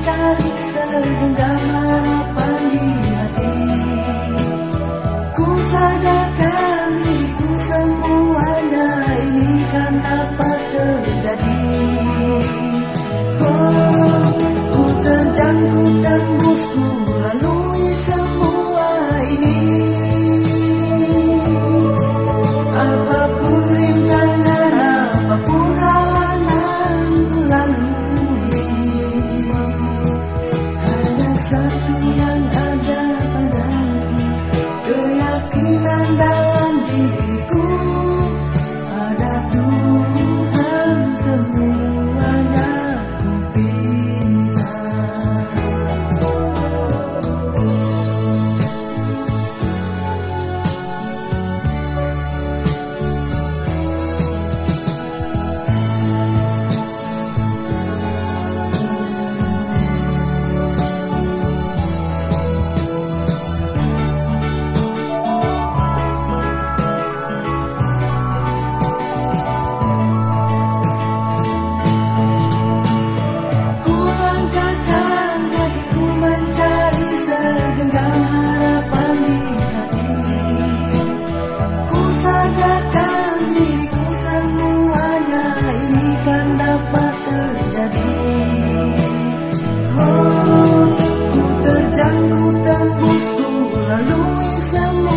tak bisa genggam sound